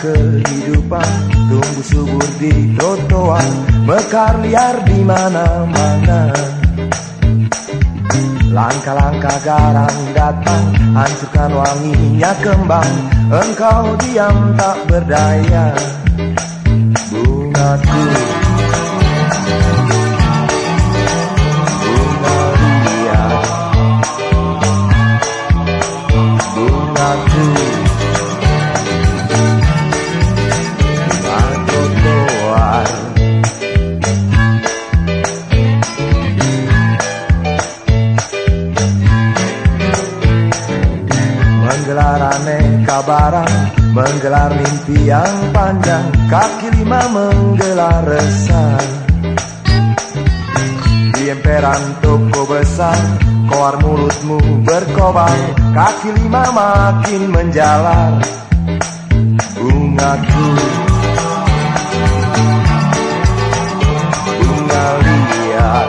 kehidupan. Tumbuh subur di trotoar Mekar liar di mana-mana. Langkah-langkah garang datang Hancurkan wanginya kembang. Engkau diam tak berdaya. Bungaku Menggelar mimpi yang panjang Kaki lima menggelar resah. Di emperan toko besar Koar mulutmu berkobar Kaki lima makin menjalar. Bungaku Bunga liar.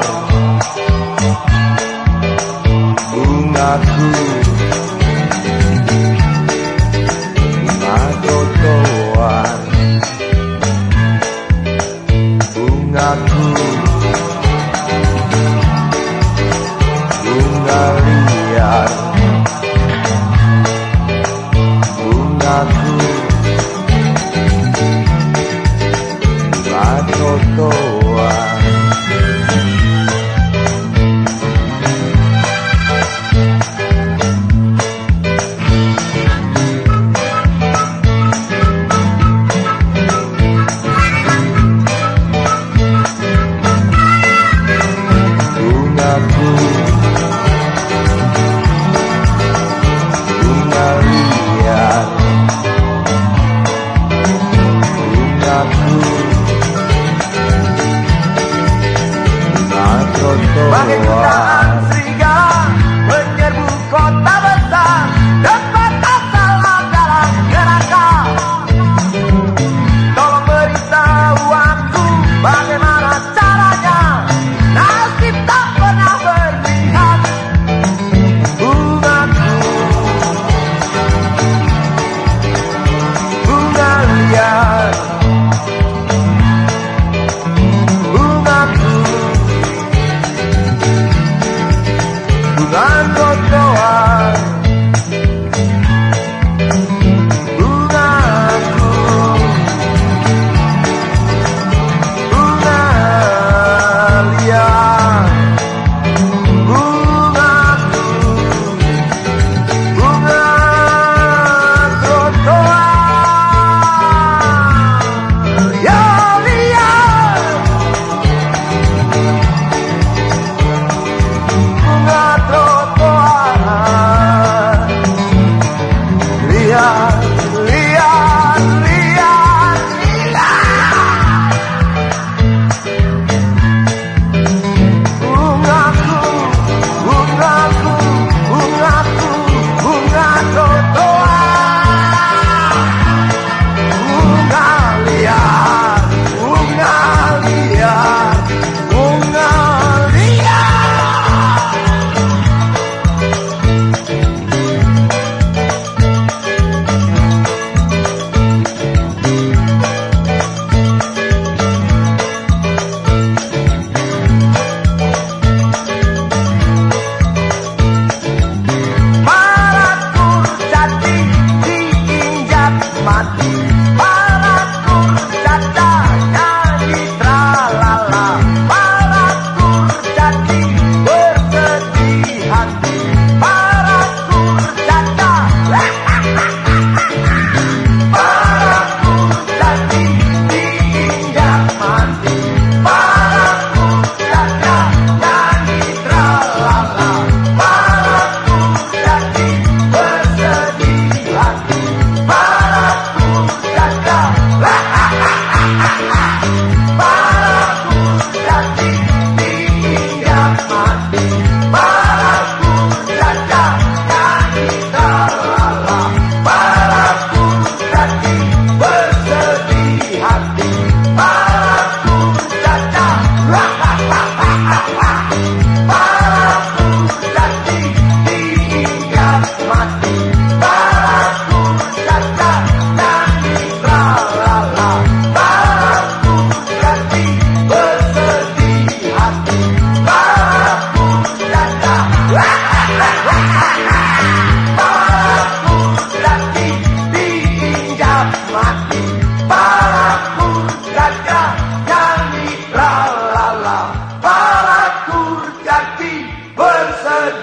Bungaku Bungaku trotoar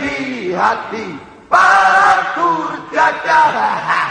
jihadi patu jajah